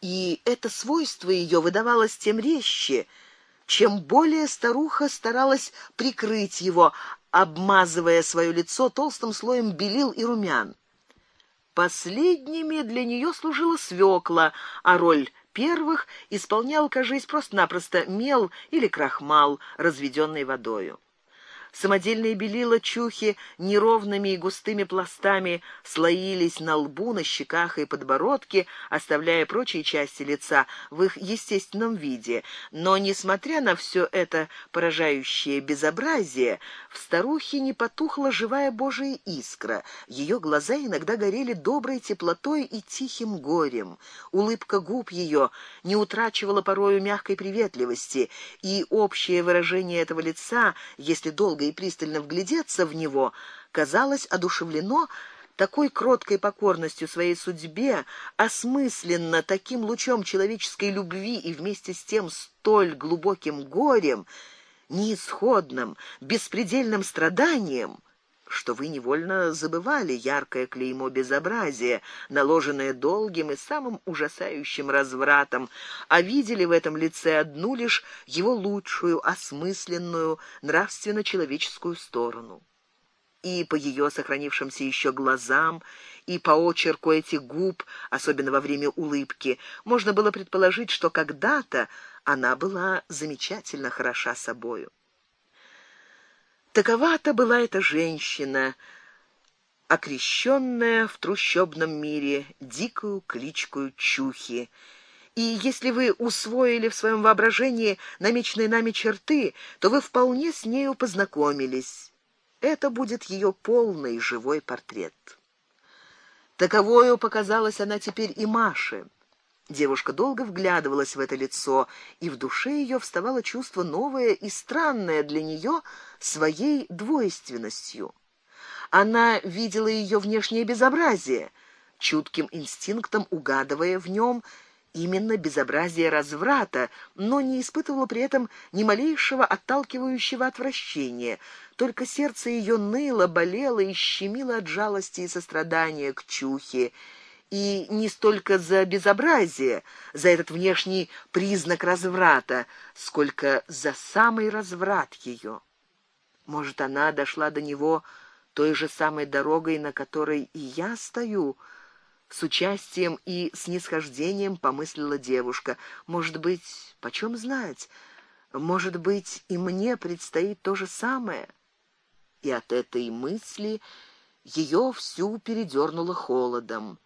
И это свойство ее выдавалось тем резче, чем более старуха старалась прикрыть его, обмазывая свое лицо толстым слоем белил и румян. Последними для нее служила свекла, а роль первых исполнял, кажись, просто-напросто мел или крахмал, разведенный водою. Самодельные белила чухи неровными и густыми пластами слоились на лбу, на щеках и подбородке, оставляя прочие части лица в их естественном виде. Но несмотря на все это поражающее безобразие, в старухе не потухла живая божья искра. Ее глаза иногда горели доброй теплотой и тихим горем. Улыбка губ ее не утрачивала порою мягкой приветливости, и общее выражение этого лица, если долго и пристально вглядеться в него, казалось одушевлено такой кроткой покорностью своей судьбе, осмысленно таким лучом человеческой любви и вместе с тем столь глубоким горем, неисходным, беспредельным страданием, что вы невольно забывали яркое клеймо безобразия, наложенное долгим и самым ужасающим развратом, а видели в этом лице одну лишь его лучшую, осмысленную, нравственно-человеческую сторону. И по ее сохранившимся еще глазам, и по очерку этих губ, особенно во время улыбки, можно было предположить, что когда-то она была замечательно хороша собою. Такова-то была эта женщина, окрещенная в трущобном мире дикую кличкою Чухи. И если вы усвоили в своем воображении намеченные нами черты, то вы вполне с нею познакомились. Это будет ее полный живой портрет. Таковою показалась она теперь и Маше. Девушка долго вглядывалась в это лицо, и в душе ее вставало чувство новое и странное для нее своей двойственностью. Она видела ее внешнее безобразие, чутким инстинктом угадывая в нем именно безобразие разврата, но не испытывала при этом ни малейшего отталкивающего отвращения. Только сердце ее ныло, болело и щемило от жалости и сострадания к чухе и не столько за безобразие, за этот внешний признак разврата, сколько за самый разврат ее. Может, она дошла до него той же самой дорогой, на которой и я стою, с участием и снисхождением помыслила девушка. Может быть, почем знать? Может быть, и мне предстоит то же самое. И от этой мысли ее всю передернуло холодом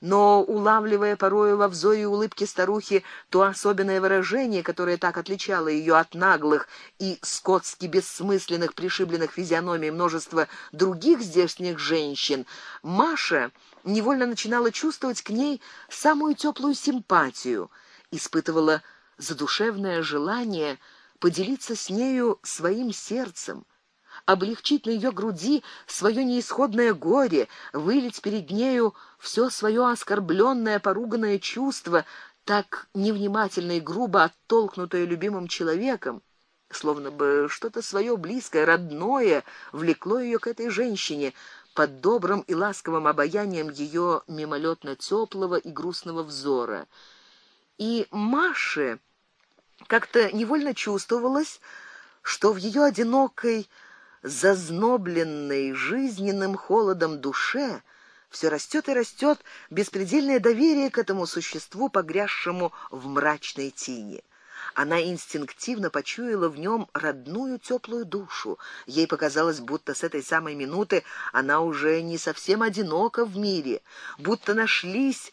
но улавливая порою во взоре улыбки старухи то особенное выражение, которое так отличало ее от наглых и скотски бессмысленных пришибленных физиономий множества других здешних женщин, Маша невольно начинала чувствовать к ней самую теплую симпатию, испытывала задушевное желание поделиться с нею своим сердцем облегчить на ее груди свое неисходное горе, вылить перед нею все свое оскорбленное, поруганное чувство, так невнимательно и грубо оттолкнутое любимым человеком, словно бы что-то свое близкое, родное влекло ее к этой женщине под добрым и ласковым обаянием ее мимолетно теплого и грустного взора. И Маше как-то невольно чувствовалось, что в ее одинокой зазнобленной жизненным холодом душе все растет и растет беспредельное доверие к этому существу, погрязшему в мрачной тени. Она инстинктивно почуяла в нем родную теплую душу. Ей показалось, будто с этой самой минуты она уже не совсем одинока в мире, будто нашлись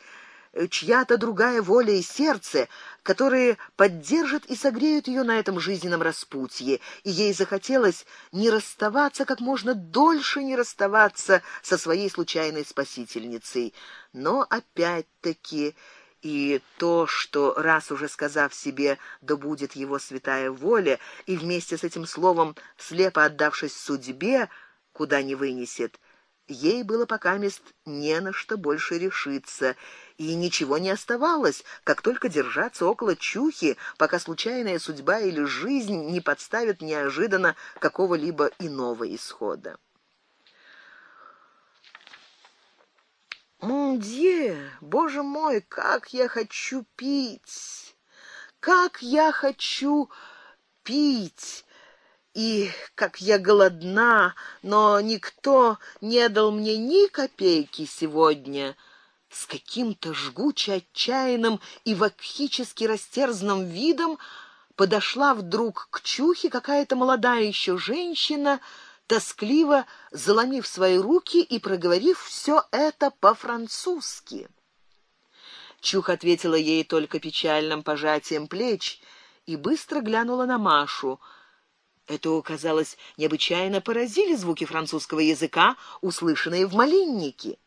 чья-то другая воля и сердце, которые поддержат и согреют ее на этом жизненном распутье, и ей захотелось не расставаться как можно дольше не расставаться со своей случайной спасительницей. Но опять-таки и то, что раз уже сказав себе, да будет его святая воля, и вместе с этим словом слепо отдавшись судьбе, куда не вынесет, ей было пока мест не на что больше решиться, и ничего не оставалось, как только держаться около чухи, пока случайная судьба или жизнь не подставит неожиданно какого-либо иного исхода. Мундье, боже мой, как я хочу пить! Как я хочу пить! И как я голодна, но никто не дал мне ни копейки сегодня. С каким-то жгуче отчаянным и вакхически растерзанным видом подошла вдруг к чухе какая-то молодая еще женщина, тоскливо заломив свои руки и проговорив все это по-французски. Чух ответила ей только печальным пожатием плеч и быстро глянула на Машу. Это, казалось, необычайно поразили звуки французского языка, услышанные в малиннике.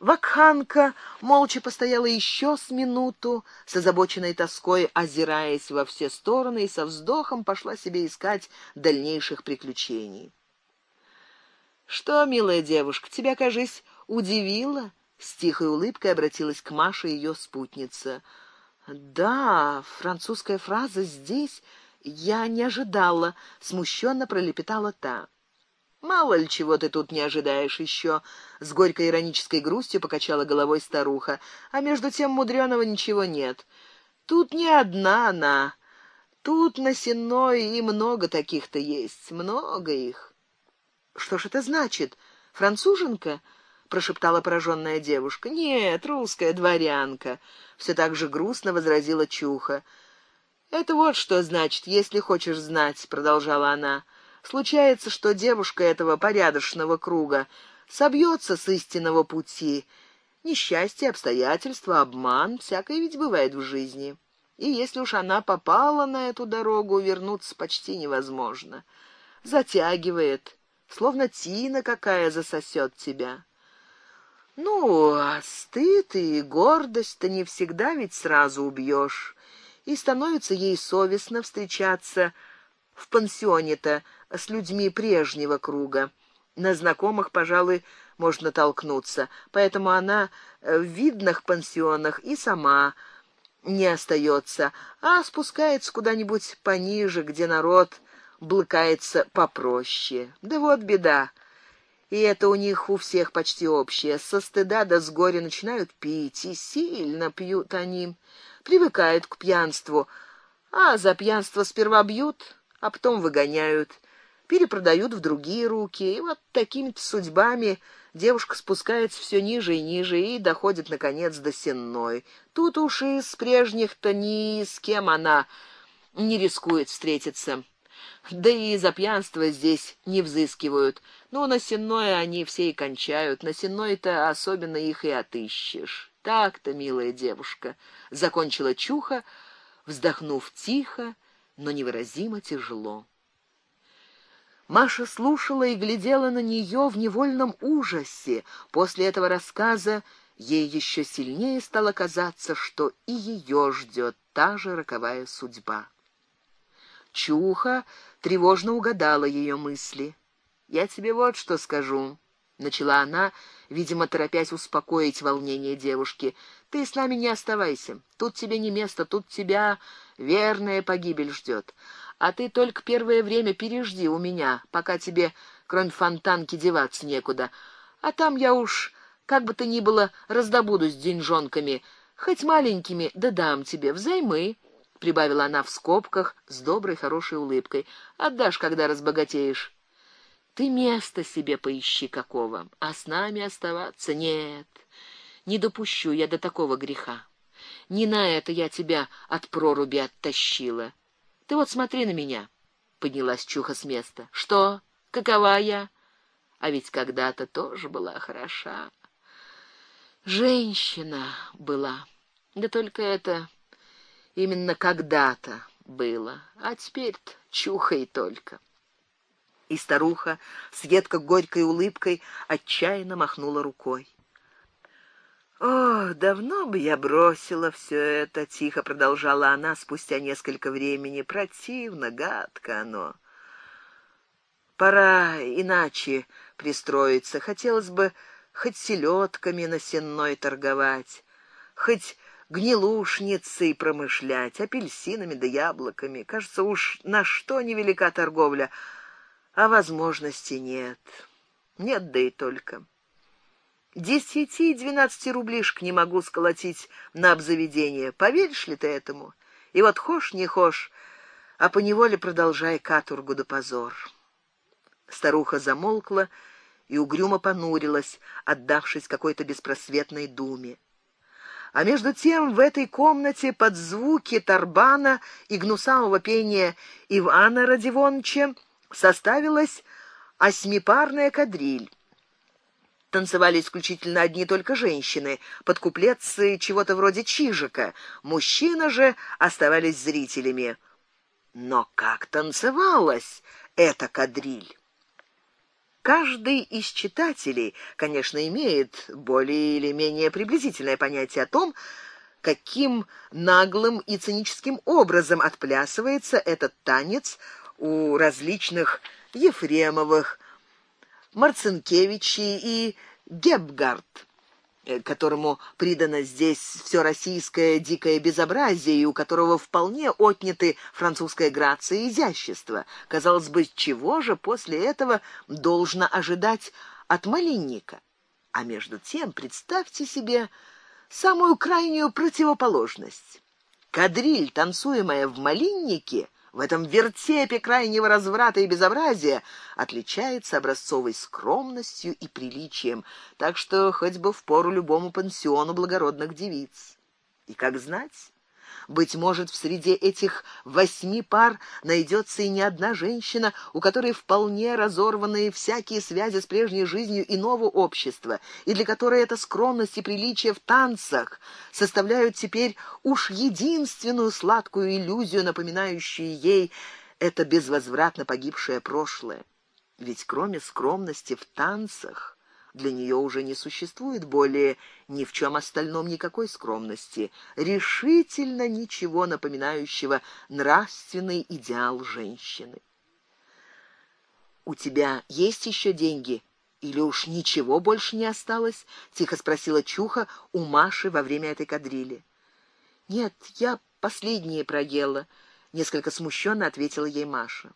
Вакханка молча постояла еще с минуту, с озабоченной тоской озираясь во все стороны и со вздохом пошла себе искать дальнейших приключений. Что, милая девушка, тебя, кажись, удивило? С тихой улыбкой обратилась к Маше ее спутница. Да, французская фраза здесь я не ожидала, смущенно пролепетала та. Мало ли чего ты тут не ожидаешь еще, с горькой иронической грустью покачала головой старуха. А между тем мудрёного ничего нет. Тут не одна она. Тут на сеной и много таких-то есть, много их. Что ж это значит? Француженка? прошептала пораженная девушка. Нет, русская дворянка, все так же грустно возразила Чуха. Это вот что значит, если хочешь знать, продолжала она. Случается, что девушка этого порядочного круга собьется с истинного пути. Несчастье, обстоятельства, обман, всякое ведь бывает в жизни. И если уж она попала на эту дорогу, вернуться почти невозможно. Затягивает, словно тина какая засосет тебя. Ну, а стыд и гордость-то не всегда ведь сразу убьешь, и становится ей совестно встречаться в пансионе-то с людьми прежнего круга. На знакомых, пожалуй, можно толкнуться, поэтому она в видных пансионах и сама не остается, а спускается куда-нибудь пониже, где народ блыкается попроще. Да вот беда. И это у них у всех почти общее. Со стыда до с горя начинают пить, и сильно пьют они. Привыкают к пьянству, а за пьянство сперва бьют, а потом выгоняют перепродают в другие руки. И вот такими судьбами девушка спускается все ниже и ниже и доходит наконец до сенной. Тут уж и с прежних-то ни с кем она не рискует встретиться. Да и за пьянство здесь не взыскивают. Но на сенное они все и кончают. На сенной-то особенно их и отыщешь. Так-то, милая девушка, закончила Чуха, вздохнув тихо, но невыразимо тяжело. Маша слушала и глядела на нее в невольном ужасе. После этого рассказа ей еще сильнее стало казаться, что и ее ждет та же роковая судьба. Чуха тревожно угадала ее мысли. Я тебе вот что скажу, начала она, видимо, торопясь успокоить волнение девушки. Ты с нами не оставайся. Тут тебе не место, тут тебя верная погибель ждет а ты только первое время пережди у меня, пока тебе, кроме фонтанки, деваться некуда. А там я уж, как бы то ни было, раздобуду с деньжонками, хоть маленькими, да дам тебе взаймы, прибавила она в скобках с доброй хорошей улыбкой. Отдашь, когда разбогатеешь. Ты место себе поищи какого, а с нами оставаться нет. Не допущу я до такого греха. Не на это я тебя от проруби оттащила. Ты вот смотри на меня. Поднялась Чуха с места. Что? Какова я? А ведь когда-то тоже была хороша. Женщина была. Да только это именно когда-то было. А теперь-то чуха и только. И старуха с едко горькой улыбкой отчаянно махнула рукой. О, давно бы я бросила все это, тихо продолжала она спустя несколько времени. Противно, гадко оно. Пора иначе пристроиться. Хотелось бы хоть селедками на сенной торговать, хоть гнилушницей промышлять, апельсинами да яблоками. Кажется, уж на что невелика торговля, а возможности нет. Нет, да и только. Десяти-двенадцати рублишек не могу сколотить на обзаведение. Поверишь ли ты этому? И вот хошь не хошь, а по неволе продолжай каторгу да позор. Старуха замолкла и угрюмо понурилась, отдавшись какой-то беспросветной думе. А между тем в этой комнате под звуки тарбана и гнусавого пения Ивана Радивоновича составилась осьмипарная кадриль. Танцевали исключительно одни только женщины, под куплетцы чего-то вроде чижика. Мужчины же оставались зрителями. Но как танцевалась эта кадриль? Каждый из читателей, конечно, имеет более или менее приблизительное понятие о том, каким наглым и циническим образом отплясывается этот танец у различных Ефремовых, Марцинкевичей и Гебгард Э, которому придано здесь все российское дикое безобразие, и у которого вполне отняты французская грация и изящество. Казалось бы, чего же после этого должно ожидать от малинника? А между тем, представьте себе самую крайнюю противоположность. Кадриль, танцуемая в малиннике, в этом вертепе крайнего разврата и безобразия отличается образцовой скромностью и приличием, так что хоть бы в пору любому пансиону благородных девиц. И как знать, быть может, в среде этих восьми пар найдется и не одна женщина, у которой вполне разорваны всякие связи с прежней жизнью иного общества, и для которой эта скромность и приличие в танцах составляют теперь уж единственную сладкую иллюзию, напоминающую ей это безвозвратно погибшее прошлое. Ведь кроме скромности в танцах для нее уже не существует более ни в чем остальном никакой скромности, решительно ничего напоминающего нравственный идеал женщины. У тебя есть еще деньги? Или уж ничего больше не осталось? тихо спросила Чуха у Маши во время этой кадрили. Нет, я последние проела, несколько смущенно ответила ей Маша.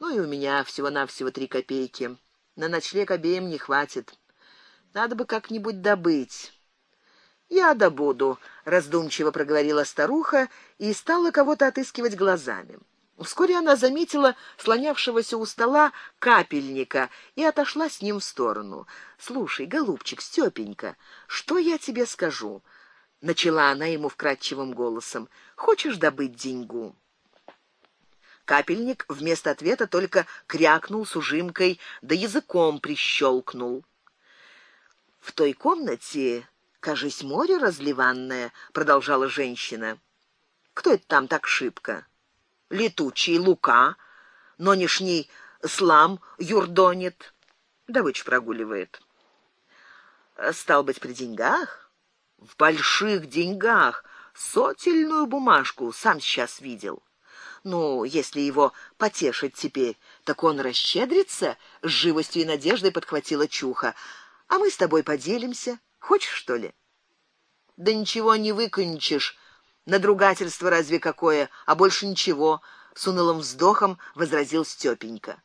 Ну и у меня всего-навсего три копейки. На ночлег обеим не хватит. Надо бы как-нибудь добыть. Я добуду, раздумчиво проговорила старуха и стала кого-то отыскивать глазами. Вскоре она заметила слонявшегося у стола капельника и отошла с ним в сторону. Слушай, голубчик Стёпенька, что я тебе скажу? начала она ему вкрадчивым голосом. Хочешь добыть деньгу? Капельник вместо ответа только крякнул с ужимкой, да языком прищелкнул. В той комнате, кажись, море разливанное, продолжала женщина. Кто это там так шибко? Летучий Лука, нонешний слам юрдонит, добыч прогуливает. Стал быть при деньгах, в больших деньгах, сотельную бумажку сам сейчас видел. Ну, если его потешить теперь, так он расщедрится, с живостью и надеждой подхватила Чуха. А мы с тобой поделимся. Хочешь, что ли? Да ничего не выкончишь. Надругательство разве какое, а больше ничего, с унылым вздохом возразил Стёпенька.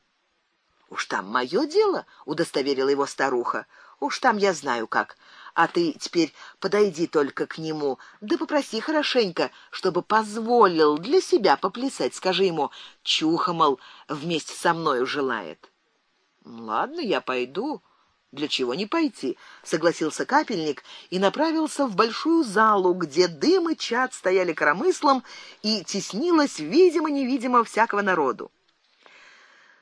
Уж там мое дело, удостоверила его старуха. Уж там я знаю как. А ты теперь подойди только к нему, да попроси хорошенько, чтобы позволил для себя поплясать. Скажи ему, чуха, мол, вместе со мною желает. Ладно, я пойду. Для чего не пойти? согласился капельник и направился в большую залу, где дым и чад стояли коромыслом и теснилось видимо-невидимо всякого народу.